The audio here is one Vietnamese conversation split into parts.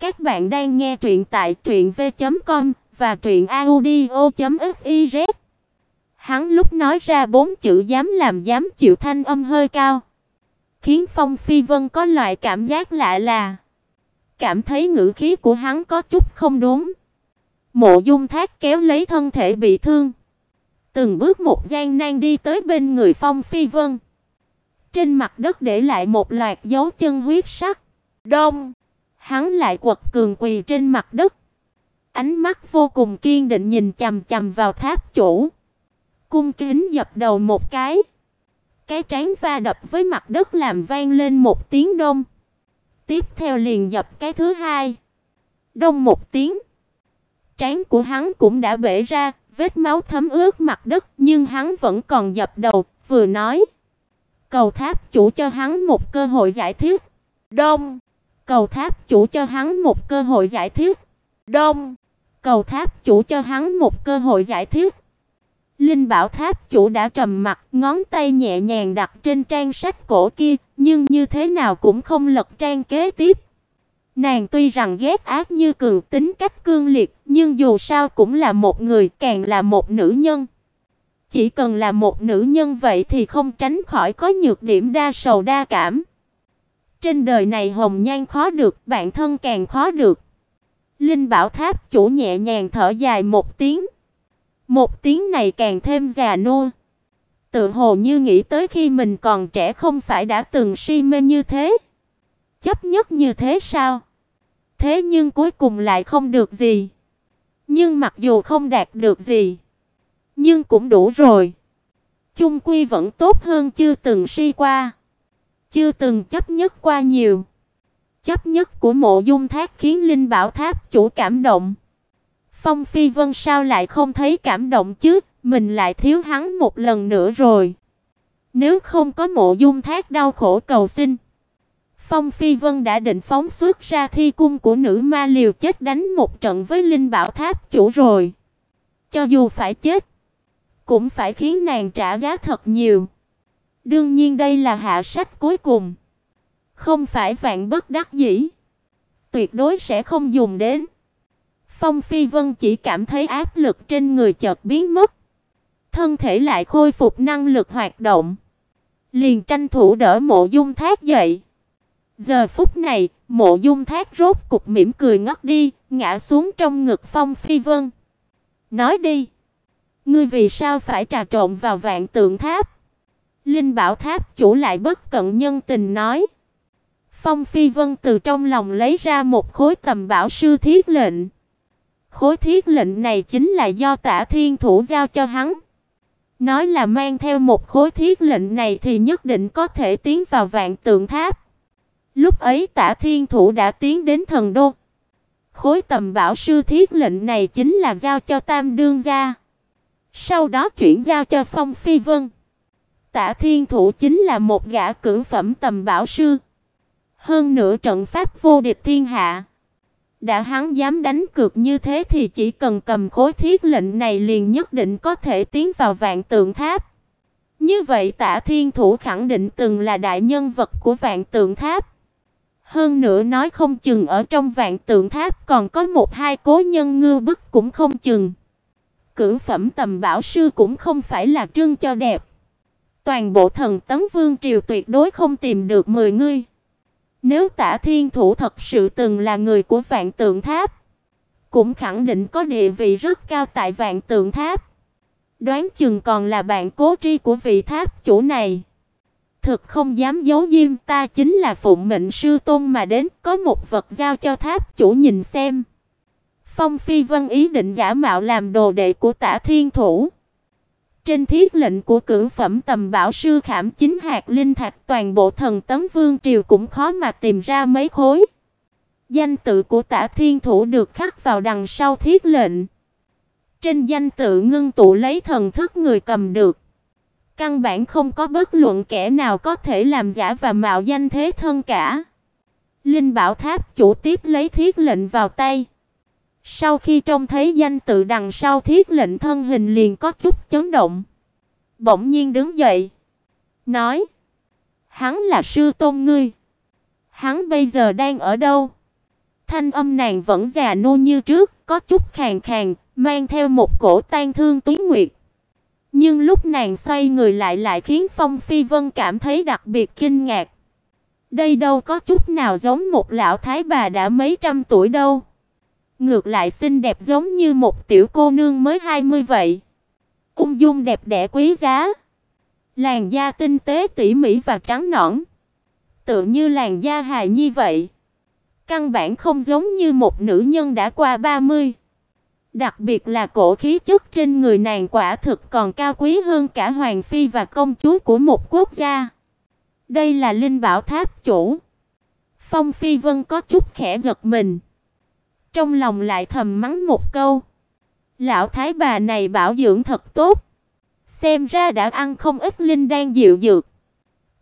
Các bạn đang nghe truyện tại truyệnv.com và truyệnaudio.fiz. Hắn lúc nói ra bốn chữ dám làm dám chịu thanh âm hơi cao, khiến Phong Phi Vân có loại cảm giác lạ là cảm thấy ngữ khí của hắn có chút không đúng. Mộ Dung Thác kéo lấy thân thể bị thương, từng bước một gian nan đi tới bên người Phong Phi Vân. Trên mặt đất để lại một loạt dấu chân huyết sắc. Đông, hắn lại quật cường quỳ trên mặt đất, ánh mắt vô cùng kiên định nhìn chằm chằm vào tháp chủ. Cung kính dập đầu một cái. Cái trán va đập với mặt đất làm vang lên một tiếng đông. Tiếp theo liền dập cái thứ hai. Đông một tiếng. Trán của hắn cũng đã bể ra, vết máu thấm ướt mặt đất, nhưng hắn vẫn còn dập đầu, vừa nói: "Cầu tháp chủ cho hắn một cơ hội giải thích." Đông. Cầu tháp chủ cho hắn một cơ hội giải thích. Đông. Cầu tháp chủ cho hắn một cơ hội giải thích. Linh Bảo Tháp chủ đã trầm mặt, ngón tay nhẹ nhàng đặt trên trang sách cổ kia, nhưng như thế nào cũng không lật trang kế tiếp. Nàng tuy rằng ghét ác như cường, tính cách cương liệt, nhưng dù sao cũng là một người, càng là một nữ nhân. Chỉ cần là một nữ nhân vậy thì không tránh khỏi có nhược điểm đa sầu đa cảm. Trên đời này hồng nhan khó được, bạn thân càng khó được. Linh Bảo Tháp chủ nhẹ nhàng thở dài một tiếng. Một tiếng này càng thêm già nua. Tự hồ như nghĩ tới khi mình còn trẻ không phải đã từng si mê như thế. Chấp nhất như thế sao? Thế nhưng cuối cùng lại không được gì. Nhưng mặc dù không đạt được gì, nhưng cũng đủ rồi. Chung quy vẫn tốt hơn chưa từng si qua. Chưa từng chấp nhất qua nhiều. Chấp nhất của Mộ Dung Thác khiến Linh Bảo Tháp chủ cảm động. Phong Phi Vân sao lại không thấy cảm động chứ, mình lại thiếu hắn một lần nữa rồi. Nếu không có Mộ Dung Thác đau khổ cầu xin, Phong Phi Vân đã định phóng xuất ra thi cung của nữ ma liều chết đánh một trận với Linh Bảo Tháp chủ rồi. Cho dù phải chết, cũng phải khiến nàng trả giá thật nhiều. Đương nhiên đây là hạ sách cuối cùng, không phải vạn bất đắc dĩ, tuyệt đối sẽ không dùng đến. Phong Phi Vân chỉ cảm thấy áp lực trên người chợt biến mất, thân thể lại khôi phục năng lực hoạt động, liền tranh thủ đỡ Mộ Dung Thác dậy. Giờ phút này, Mộ Dung Thác rốt cục mỉm cười ngất đi, ngã xuống trong ngực Phong Phi Vân. Nói đi, ngươi vì sao phải trà trộn vào Vạn Tượng Tháp? Linh Bảo Tháp chủ lại bất cận nhân tình nói. Phong Phi Vân từ trong lòng lấy ra một khối tầm bảo sư thiết lệnh. Khối thiết lệnh này chính là do Tả Thiên Thủ giao cho hắn. Nói là mang theo một khối thiết lệnh này thì nhất định có thể tiến vào Vạn Tượng Tháp. Lúc ấy Tả Thiên Thủ đã tiến đến thần đô. Khối tầm bảo sư thiết lệnh này chính là giao cho Tam đương gia. Sau đó chuyển giao cho Phong Phi Vân. Tả Thiên Thủ chính là một gã cử phẩm tầm bảo sư. Hơn nữa trận pháp vô địch thiên hạ. Đã hắn dám đánh cược như thế thì chỉ cần cầm khối thiết lệnh này liền nhất định có thể tiến vào Vạn Tượng Tháp. Như vậy Tả Thiên Thủ khẳng định từng là đại nhân vật của Vạn Tượng Tháp. Hơn nữa nói không chừng ở trong Vạn Tượng Tháp còn có một hai cố nhân ngư bức cũng không chừng. Cử phẩm tầm bảo sư cũng không phải là trưng cho đẹp. Toàn bộ thần tấm vương triều tuyệt đối không tìm được 10 người. Nếu Tả Thiên Thủ thật sự từng là người của Vạn Tượng Tháp, cũng khẳng định có địa vị rất cao tại Vạn Tượng Tháp. Đoán chừng còn là bạn cố tri của vị tháp chủ này. Thực không dám giấu diêm, ta chính là phụng mệnh sư tôn mà đến, có một vật giao cho tháp chủ nhìn xem. Phong Phi Vân ý định giả mạo làm đồ đệ của Tả Thiên Thủ. Trên thiết lệnh của cử phẩm tầm bảo sư Khảm Chính hạt linh thạch, toàn bộ thần tấm vương triều cũng khó mà tìm ra mấy khối. Danh tự của Tả Thiên Thủ được khắc vào đằng sau thiết lệnh. Trên danh tự ngưng tụ lấy thần thức người cầm được. Căn bản không có bất luận kẻ nào có thể làm giả và mạo danh thế thân cả. Linh Bảo Tháp chủ tiếp lấy thiết lệnh vào tay. Sau khi trông thấy danh tự đằng sau thiết lệnh thân hình liền có chút chấn động. Bỗng nhiên đứng dậy, nói: "Hắn là sư tôn ngươi. Hắn bây giờ đang ở đâu?" Thanh âm nàng vẫn già nô như trước, có chút khàn khàn, mang theo một cổ tan thương túy nguyệt. Nhưng lúc nàng xoay người lại lại khiến Phong Phi Vân cảm thấy đặc biệt kinh ngạc. Đây đâu có chút nào giống một lão thái bà đã mấy trăm tuổi đâu. Ngược lại xinh đẹp giống như một tiểu cô nương mới 20 vậy. Ung dung đẹp đẽ quý giá. Làn da tinh tế tỉ mỉ và trắng nõn, tựa như làn da hài nhi vậy. Căn bản không giống như một nữ nhân đã qua 30. Đặc biệt là cổ khí chất trên người nàng quả thực còn cao quý hơn cả hoàng phi và công chúa của một quốc gia. Đây là linh bảo tháp chủ. Phong Phi Vân có chút khẽ giật mình. Trong lòng lại thầm mắng một câu. Lão thái bà này bảo dưỡng thật tốt. Xem ra đã ăn không ít linh đan dịu dược.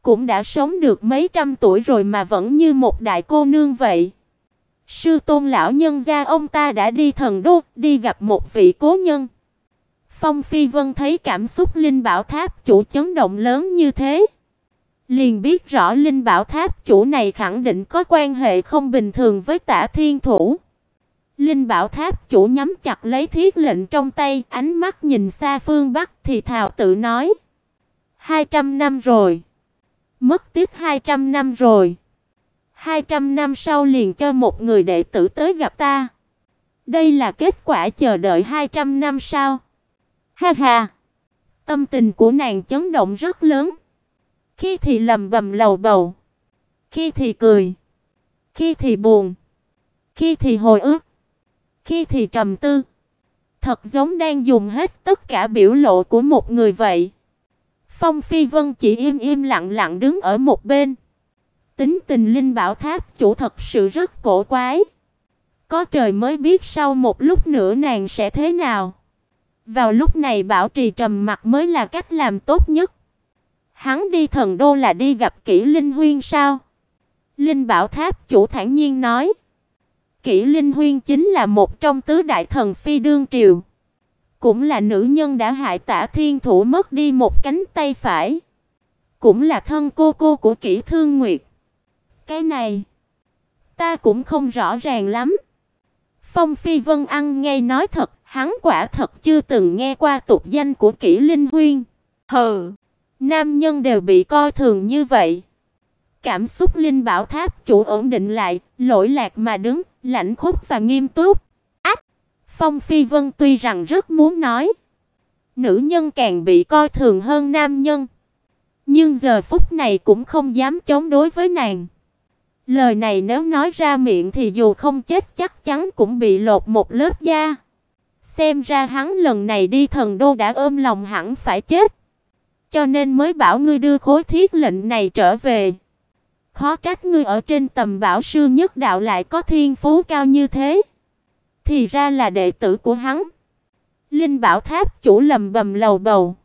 Cũng đã sống được mấy trăm tuổi rồi mà vẫn như một đại cô nương vậy. Sư tôn lão nhân gia ông ta đã đi thần đô, đi gặp một vị cố nhân. Phong Phi Vân thấy cảm xúc Linh Bảo Tháp chủ chấn động lớn như thế, liền biết rõ Linh Bảo Tháp chủ này khẳng định có quan hệ không bình thường với Tả Thiên Thủ. Linh Bảo Tháp chủ nhắm chặt lấy thiết lệnh trong tay, ánh mắt nhìn xa phương bắc thì thào tự nói: "200 năm rồi, mất tiếp 200 năm rồi." 200 năm sau liền cho một người đệ tử tới gặp ta. Đây là kết quả chờ đợi 200 năm sau. Ha ha. Tâm tình của nàng chấn động rất lớn. Khi thì lầm bầm lầu bầu, khi thì cười, khi thì buồn, khi thì hồi ức, khi thì trầm tư. Thật giống đang dùng hết tất cả biểu lộ của một người vậy. Phong Phi Vân chỉ im im lặng lặng đứng ở một bên. Tính tình Linh Bảo Tháp chủ thật sự rất cổ quái. Có trời mới biết sau một lúc nữa nàng sẽ thế nào. Vào lúc này bảo trì trầm mặt mới là cách làm tốt nhất. Hắn đi thần đô là đi gặp kỹ Linh Huyên sao? Linh Bảo Tháp chủ thản nhiên nói. Kỷ Linh Huyên chính là một trong tứ đại thần phi đương triều, cũng là nữ nhân đã hại Tả Thiên Thủ mất đi một cánh tay phải, cũng là thân cô cô của Kỷ Thương Nguyệt. Cái này, ta cũng không rõ ràng lắm. Phong Phi Vân ăn ngay nói thật, hắn quả thật chưa từng nghe qua tục danh của Kỷ Linh Huyên. Hừ, nam nhân đều bị coi thường như vậy. Cảm xúc Linh Bảo Tháp chủ ổn định lại, lỗi lạc mà đứng, lạnh khốc và nghiêm túc. Ách! Phong Phi Vân tuy rằng rất muốn nói, nữ nhân càng bị coi thường hơn nam nhân, nhưng giờ phút này cũng không dám chống đối với nàng. Lời này nếu nói ra miệng thì dù không chết chắc chắn cũng bị lột một lớp da. Xem ra hắn lần này đi thần đô đã ôm lòng hẳn phải chết. Cho nên mới bảo ngươi đưa khối thiết lệnh này trở về. Khó trách ngươi ở trên tầm bảo sư nhất đạo lại có thiên phú cao như thế. Thì ra là đệ tử của hắn. Linh Bảo Tháp chủ lầm bầm lầu bầu.